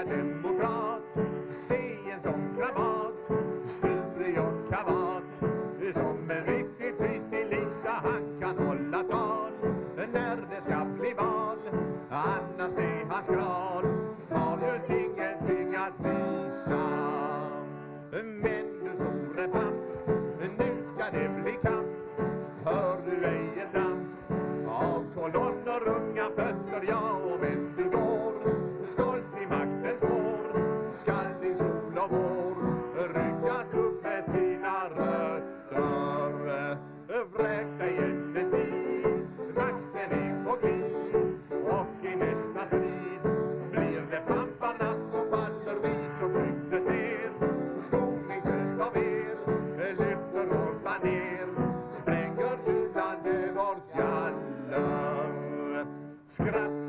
jag demokrat Se en sån krabat Sture John Kavat Som en riktig flitig Lisa Han kan hålla tal. När det ska bli val Annars är han skral Har just ingenting att visa. Men du store papp Nu ska det bli kamp. Hör du ej ett tramp Av kolonner skall i sol och vår ryckas upp med sina rötter. Vräk dig än en makten är på glid och i nästa strid blir det pamparna som faller, vi som trycktes ner. Skoningslöst av er lyfter vårt baner, spränger utan det vårt galler. Skratt